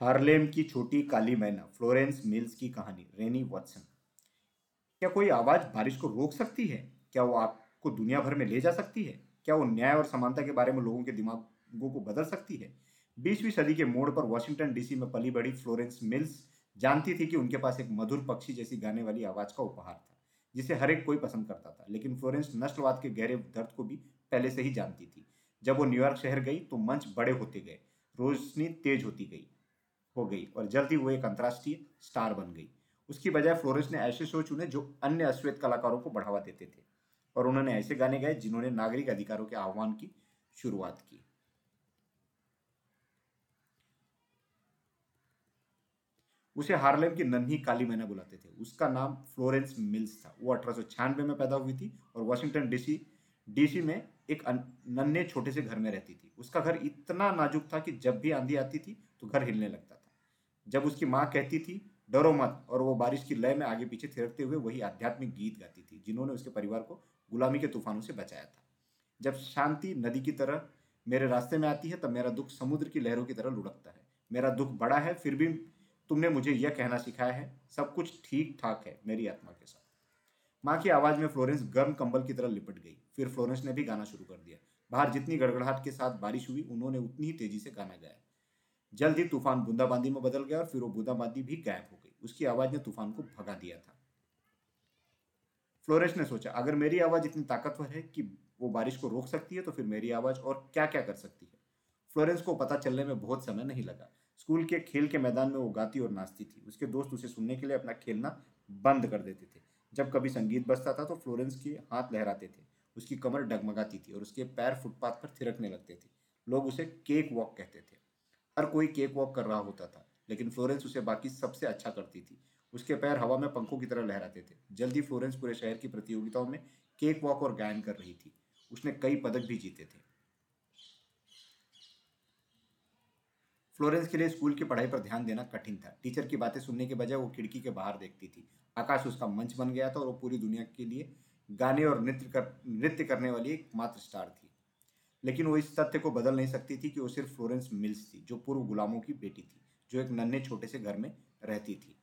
Harlem की छोटी काली मैना, फ्लोरेंस मिल्स की कहानी, रेनी वॉटसन। क्या कोई आवाज़ बारिश को रोक सकती है? क्या वो आपको दुनिया भर में ले जा सकती है? क्या वो न्याय और समानता के बारे में लोगों के दिमागों को बदल सकती है? बीसवीं सदी के मोड़ पर वॉशिंगटन डीसी में पली बड़ी फ्लोरेंस मिल्स जानती थी कि उनके पास एक मधुर पक्षी जैसी गाने वाली आवाज़ का उपहार था, जिसे हर एक कोई पसंद करता था। लेकिन फ्लोरेंस नस्लवाद के गहरे दर्द को भी पहले से ही जानती थी। जब वो न्यूयॉर्क शहर गई तो मंच बड़े होते गए, रोशनी तेज होती गई। हो गई और जल्द वो एक अंतर्राष्ट्रीय स्टार बन गई। उसकी बजाय फ्लोरेंस ने ऐसे शो चुने जो अन्य अश्वेत कलाकारों को बढ़ावा देते थे और उन्होंने ऐसे गाने गाए जिन्होंने नागरिक अधिकारों के आह्वान की शुरुआत की। उसे हार्लेम की नन्ही काली मैना बुलाते थे। उसका नाम फ्लोरेंस मिल्स था। वो अठारह सौ छियानवे में पैदा हुई थी और वॉशिंगटन डीसी डीसी में एक नन्हे छोटे से घर में रहती थी। उसका घर इतना नाजुक था कि जब भी आंधी आती थी तो घर हिलने लगता जब उसकी माँ कहती थी, डरो मत, और वो बारिश की लय में आगे पीछे थिरकते हुए वही आध्यात्मिक गीत गाती थी, जिन्होंने उसके परिवार को गुलामी के तूफानों से बचाया था। जब शांति नदी की तरह मेरे रास्ते में आती है, तब मेरा दुख समुद्र की लहरों की तरह लुढ़कता है। मेरा दुख बड़ा है, फिर भी तुमने मुझे यह कहना सिखाया है, सब कुछ ठीक ठाक है मेरी आत्मा के साथ। माँ की आवाज़ में फ्लोरेंस गर्म कंबल की तरह लिपट गई, फिर फ्लोरेंस ने भी गाना शुरू कर दिया। बाहर जितनी गड़गड़ाहट के साथ बारिश हुई, उन्होंने उतनी ही तेज़ी से गाना गाया। जल्द ही तूफ़ान बूंदाबांदी में बदल गया और फिर वो बूंदाबांदी भी गायब हो गई। उसकी आवाज़ ने तूफ़ान को भगा दिया था। फ्लोरेंस ने सोचा, अगर मेरी आवाज़ इतनी ताकतवर है कि वो बारिश को रोक सकती है तो फिर मेरी आवाज़ और क्या क्या कर सकती है? फ्लोरेंस को पता चलने में बहुत समय नहीं लगा। स्कूल के खेल के मैदान में वो गाती और नाचती थी। उसके दोस्त उसे सुनने के लिए अपना खेलना बंद कर देते थे। जब कभी संगीत बजता था तो फ्लोरेंस के हाथ लहराते थे। उसकी कमर डगमगाती थी और उसके पैर फुटपाथ पर थिरकने लगते थे। लोग उसे केक वॉक कहते थे। हर कोई केक वॉक कर रहा होता था, लेकिन फ्लोरेंस उसे बाकी सबसे अच्छा करती थी। उसके पैर हवा में पंखों की तरह लहराते थे। जल्दी फ्लोरेंस पूरे शहर की प्रतियोगिताओं में केक वॉक और गायन कर रही थी। उसने कई पदक भी जीते थे। फ्लोरेंस के लिए स्कूल की पढ़ाई पर ध्यान देना कठिन था। टीचर की बातें सुनने के बजाय वो खिड़की के बाहर देखती थी। आकाश उसका मंच बन गया था और वो पूरी दुनिया के लिए गाने और नृत्य कर, नृत्य करने वाली एक मात्र स्टार थी। लेकिन वो इस तथ्य को बदल नहीं सकती थी कि वो सिर्फ़ फ्लोरेंस मिल्स थी, जो पूर्व गुलामों की बेटी थी, जो एक नन्हे छोटे से घर में रहती थी।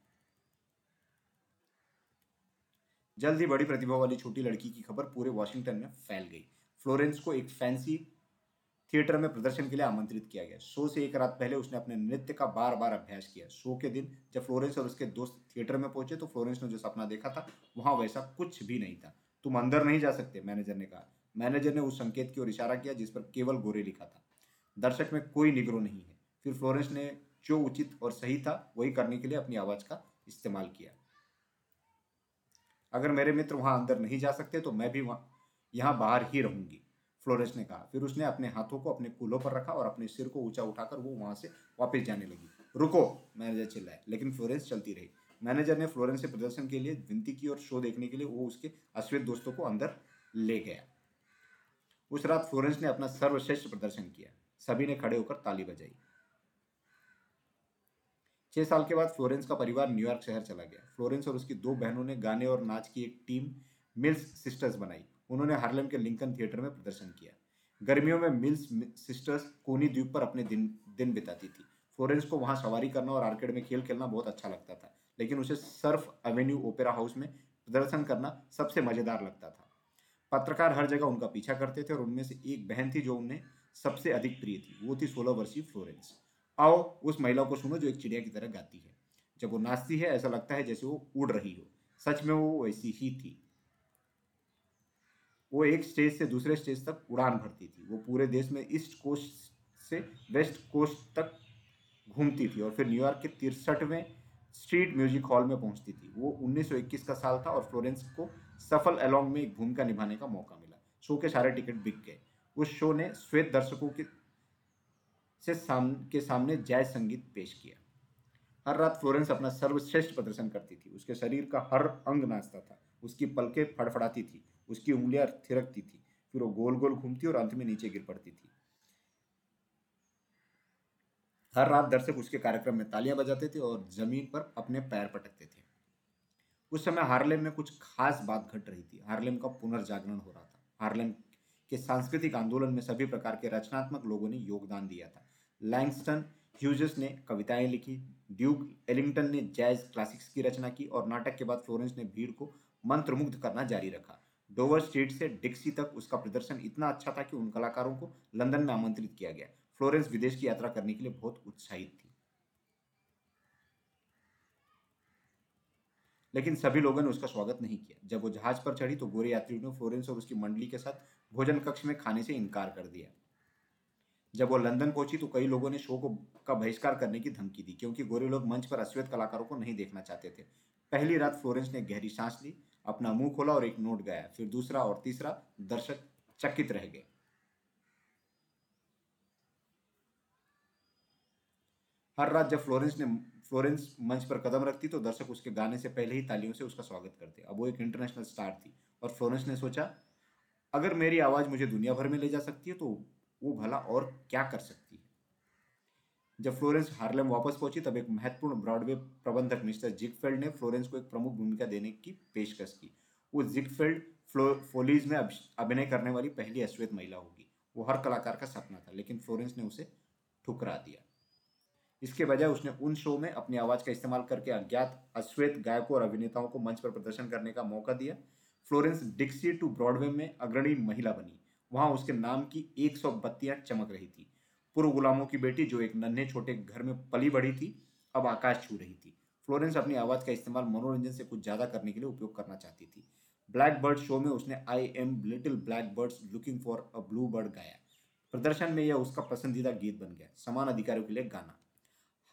जल्द ही बड़ी प्रतिभा वाली छोटी लड़की की खबर पूरे वॉशिंगटन में फैल गई। फ्लोरेंस को एक फैंसी थिएटर में प्रदर्शन के लिए आमंत्रित किया गया। शो से एक रात पहले उसने अपने नृत्य का बार बार अभ्यास किया। शो के दिन जब फ्लोरेंस और उसके दोस्त थिएटर में पहुँचे तो फ्लोरेंस ने जो सपना देखा था, वहाँ वैसा कुछ भी नहीं था। तुम अंदर नहीं जा सकते, मैनेजर ने कहा। मैनेजर ने उस संकेत की ओर इशारा किया जिस पर केवल गोरे लिखा था। दर्शक में कोई निग्रो नहीं है। फिर फ्लोरेंस ने जो उचित और सही था, वही करने के लिए अपनी आवाज़ का इस्तेमाल किया। अगर मेरे मित्र वहाँ अंदर नहीं जा सकते तो मैं भी वहाँ, यहाँ बाहर ही रहूँगी, फ्लोरेंस ने कहा। फिर उसने अपने हाथों को अपने कूलों पर रखा और अपने सिर को ऊँचा उठाकर वो वहाँ से वापस जाने लगी। रुको, मैनेजर चिल्लाए, लेकिन फ्लोरेंस चलती रही। मैनेजर ने फ्लोरेंस से प्रदर्शन के लिए विनती की और शो देखने के लिए वो उसके अश्वेत दोस्तों को अंदर ले गया। उस रात फ्लोरेंस ने अपना सर्वश्रेष्ठ प्रदर्शन किया। सभी ने खड़े होकर ताली बजाई। छह साल के बाद फ्लोरेंस का परिवार न्यूयॉर्क शहर चला गया। फ्लोरेंस और उसकी दो बहनों ने गाने और नाच की एक टीम मिल्स सिस्टर्स बनाई। उन्होंने हार्लेम के लिंकन थिएटर में प्रदर्शन किया। गर्मियों में मिल्स सिस्टर्स कोनी द्वीप पर अपने दिन दिन बिताती थी। फ्लोरेंस को वहाँ सवारी करना और आर्केड में खेल खेलना बहुत अच्छा लगता था, लेकिन उसे सर्फ एवेन्यू ओपेरा हाउस में प्रदर्शन करना सबसे मज़ेदार लगता था। पत्रकार हर जगह उनका पीछा करते थे और उनमें से एक बहन थी जो उन्हें सबसे अधिक प्रिय थी। वो थी सोलह वर्षीय फ्लोरेंस। आओ, उस महिला को सुनो जो एक चिड़िया की तरह गाती है। जब वो नाचती है, ऐसा लगता है जैसे वो उड़ रही हो। सच में वो वैसी ही थी। वो एक स्टेज से दूसरे स्टेज तक उड़ान भरती थी। वो पूरे देश में ईस्ट कोस्ट से वेस्ट कोस्ट तक घूमती थी और फिर न्यूयॉर्क के तिरसठवें स्ट्रीट म्यूज़िक हॉल में पहुँचती थी। वो 1921 का साल था और फ्लोरेंस को सफल एलोंग में एक भूमिका निभाने का मौका मिला। शो के सारे टिकट बिक गए। उस शो ने श्वेत दर्शकों के, से साम, के सामने जैज संगीत पेश किया। हर रात फ्लोरेंस अपना सर्वश्रेष्ठ प्रदर्शन करती थी। उसके शरीर का हर अंग नाचता था। उसकी पलकें फड़फड़ाती थी। उसकी उंगलियाँ थिरकती थी। फिर वो गोल गोल घूमती और अंत में नीचे गिर पड़ती थी। हर रात दर्शक उसके कार्यक्रम में तालियाँ बजाते थे और ज़मीन पर अपने पैर पटकते थे। उस समय हार्लेम में कुछ खास बात घट रही थी। हार्लेम का पुनर्जागरण हो रहा था। हार्लेम के सांस्कृतिक आंदोलन में सभी प्रकार के रचनात्मक लोगों ने योगदान दिया था। लैंगस्टन ह्यूजेस ने कविताएँ लिखी, ड्यूक एलिंगटन ने जैज क्लासिक्स की रचना की और नाटक के बाद फ्लोरेंस ने भीड़ को मंत्रमुग्ध करना जारी रखा। डोवर स्ट्रीट से डिक्सी तक उसका प्रदर्शन इतना अच्छा था कि उन कलाकारों को लंदन में आमंत्रित किया गया। फ्लोरेंस विदेश की यात्रा करने के लिए बहुत उत्साहित थी। लेकिन सभी लोगों ने उसका स्वागत नहीं किया। जब वो जहाज़ पर चढ़ी तो गोरे यात्रियों ने फ्लोरेंस और उसकी मंडली के साथ भोजन कक्ष में खाने से इनकार कर दिया। जब वो लंदन पहुँची तो कई लोगों ने शो को, का बहिष्कार करने की धमकी दी, क्योंकि गोरे लोग मंच पर अश्वेत कलाकारों को नहीं देखना चाहते थे। पहली रात फ्लोरेंस ने गहरी सांस ली, अपना मुँह खोला और एक नोट गाया। फिर दूसरा और तीसरा दर्शक चकित रह गए। हर रात जब फ्लोरेंस ने, फ्लोरेंस मंच पर कदम रखती तो दर्शक उसके गाने से पहले ही तालियों से उसका स्वागत करते। अब वो एक इंटरनेशनल स्टार थी और फ्लोरेंस ने सोचा, अगर मेरी आवाज़ मुझे दुनिया भर में ले जा सकती है तो वो भला और क्या कर सकती है? जब फ्लोरेंस हार्लेम वापस पहुँची, तब एक महत्वपूर्ण ब्रॉडवे प्रबंधक मिस्टर जिकफेल्ड ने फ्लोरेंस को एक प्रमुख भूमिका देने की पेशकश की। वो जिकफेल्ड फोलीज में अभिनय करने वाली पहली अश्वेत महिला होगी। वो हर कलाकार का सपना था, लेकिन फ्लोरेंस ने उसे ठुकरा दिया। इसके बजाय उसने उन शो में अपनी आवाज़ का इस्तेमाल करके अज्ञात अश्वेत गायकों और अभिनेताओं को मंच पर प्रदर्शन करने का मौका दिया। फ्लोरेंस डिक्सी टू ब्रॉडवे में अग्रणी महिला बनी। वहाँ उसके नाम की एक सौ बत्तियाँ चमक रही थी। पूर्व गुलामों की बेटी जो एक नन्हे छोटे घर में पली बढ़ी थी, अब आकाश छू रही थी। फ्लोरेंस अपनी आवाज़ का इस्तेमाल मनोरंजन से कुछ ज़्यादा करने के लिए उपयोग करना चाहती थी। ब्लैक बर्ड शो में उसने I am little black birds looking for a blue bird गाया। प्रदर्शन में यह उसका पसंदीदा गीत बन गया। समान अधिकारियों के लिए गाना।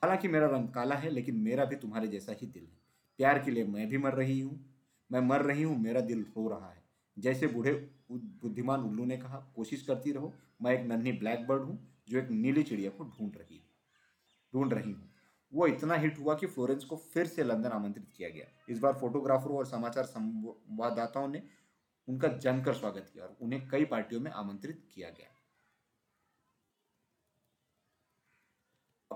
हालाँकि मेरा रंग काला है, लेकिन मेरा भी तुम्हारे जैसा ही दिल है। प्यार के लिए मैं भी मर रही हूँ। मैं मर रही हूँ, मेरा दिल रो रहा है। जैसे बूढ़े बुद्धिमान उल्लू ने कहा, कोशिश करती रहो। मैं एक नन्ही ब्लैक बर्ड हूँ, जो एक नीली चिड़िया को ढूंढ रही ढूंढ रही हूँ। वो इतना हिट हुआ कि फ्लोरेंस को फिर से लंदन आमंत्रित किया गया। इस बार फोटोग्राफरों और समाचार संवाददाताओं ने उनका जमकर स्वागत किया और उन्हें कई पार्टियों में आमंत्रित किया गया।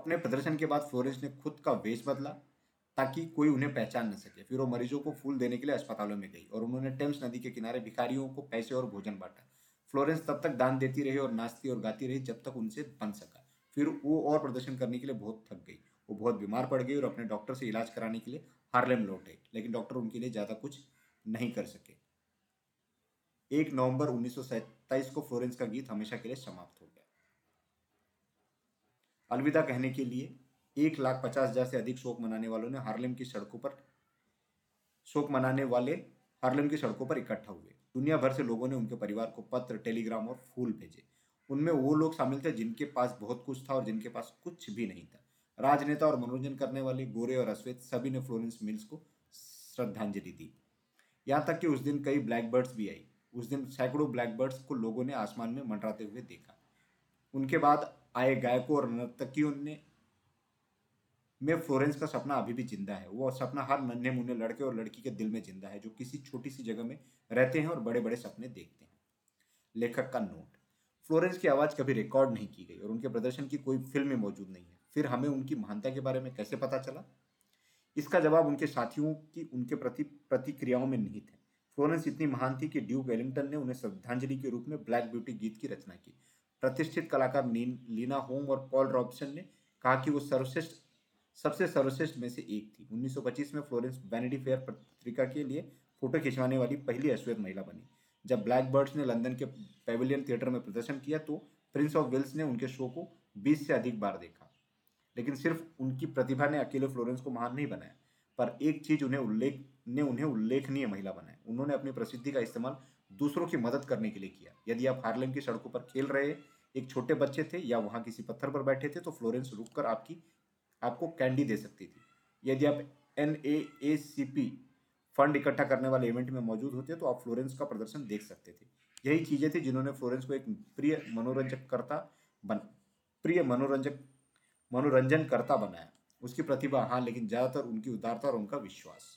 अपने प्रदर्शन के बाद फ्लोरेंस ने खुद का वेश बदला ताकि कोई उन्हें पहचान न सके। फिर वो मरीजों को फूल देने के लिए अस्पतालों में गई और उन्होंने टेम्स नदी के किनारे भिखारियों को पैसे और भोजन बांटा। फ्लोरेंस तब तक दान देती रही और नाचती और गाती रही जब तक उनसे बन सका। फिर वो और प्रदर्शन करने के लिए बहुत थक गई। वो बहुत बीमार पड़ गई और अपने डॉक्टर से इलाज कराने के लिए हार्लेम लौटे, लेकिन डॉक्टर उनके लिए ज़्यादा कुछ नहीं कर सके। एक नवंबर उन्नीस को फ्लोरेंस का गीत हमेशा के लिए समाप्त हो गया। अलविदा कहने के लिए एक लाख पचास हज़ार से अधिक शोक मनाने वालों ने हार्लेम की सड़कों पर, शोक मनाने वाले हार्लेम की सड़कों पर इकट्ठा हुए। दुनिया भर से लोगों ने उनके परिवार को पत्र, टेलीग्राम और फूल भेजे। उनमें वो लोग शामिल थे जिनके पास बहुत कुछ था और जिनके पास कुछ भी नहीं था। राजनेता और मनोरंजन करने वाले गोरे और अश्वेत सभी ने फ्लोरेंस मिल्स को श्रद्धांजलि दी। यहाँ तक कि उस दिन कई ब्लैक बर्ड्स भी आई। उस दिन सैकड़ों ब्लैक बर्ड्स को लोगों ने आसमान में मंडराते हुए देखा। उनके बाद आए गायकों और नर्तकियों ने, में फ्लोरेंस का सपना अभी भी ज़िंदा है। वो सपना हर नन्हे मुन्ने लड़के और लड़की के दिल में ज़िंदा है, जो किसी छोटी सी जगह में रहते हैं और बड़े बड़े सपने देखते हैं। लेखक का नोट। फ्लोरेंस की आवाज़ कभी रिकॉर्ड नहीं की गई और उनके प्रदर्शन की कोई फ़िल्म मौजूद नहीं है। फिर हमें उनकी महानता के बारे में कैसे पता चला? इसका जवाब उनके साथियों की, उनके प्रति, प्रतिक्रियाओं में निहित है। फ्लोरेंस इतनी महान थी कि ड्यूक एलिंगटन ने उन्हें श्रद्धांजलि के रूप में ब्लैक ब्यूटी गीत की रचना की। प्रतिष्ठित कलाकार लीना होम और पॉल रॉबसन ने कहा कि वो सर्वश्रेष्ठ, सबसे सर्वश्रेष्ठ में से एक थी। 1925 में फ्लोरेंस वैनिटी फेयर पत्रिका के लिए फ़ोटो खिंचवाने वाली पहली अश्वेत महिला बनी। जब ब्लैक बर्ड्स ने लंदन के पेविलियन थिएटर में प्रदर्शन किया तो प्रिंस ऑफ़ वेल्स ने उनके शो को 20 से अधिक बार देखा। लेकिन सिर्फ़ उनकी प्रतिभा ने अकेले फ्लोरेंस को महान नहीं बनाया, पर एक चीज़ उन्हें उल्लेख, ने उन्हें उल्लेखनीय महिला बनाया उन्होंने अपनी प्रसिद्धि का इस्तेमाल दूसरों की मदद करने के लिए किया। यदि आप हार्लेम की सड़कों पर खेल रहे एक छोटे बच्चे थे या वहाँ किसी पत्थर पर बैठे थे तो फ्लोरेंस रुककर आपकी, आपको कैंडी दे सकती थी। यदि आप एन फंड इकट्ठा करने वाले इवेंट में मौजूद होते तो आप फ्लोरेंस का प्रदर्शन देख सकते थे। यही चीज़ें थी जिन्होंने फ्लोरेंस को एक प्रिय मनोरंजक करता बन, प्रिय मनोरंजक मनोरंजन करता बनाया। उसकी प्रतिभा हाँ लेकिन ज़्यादातर उनकी उदारता और उनका विश्वास।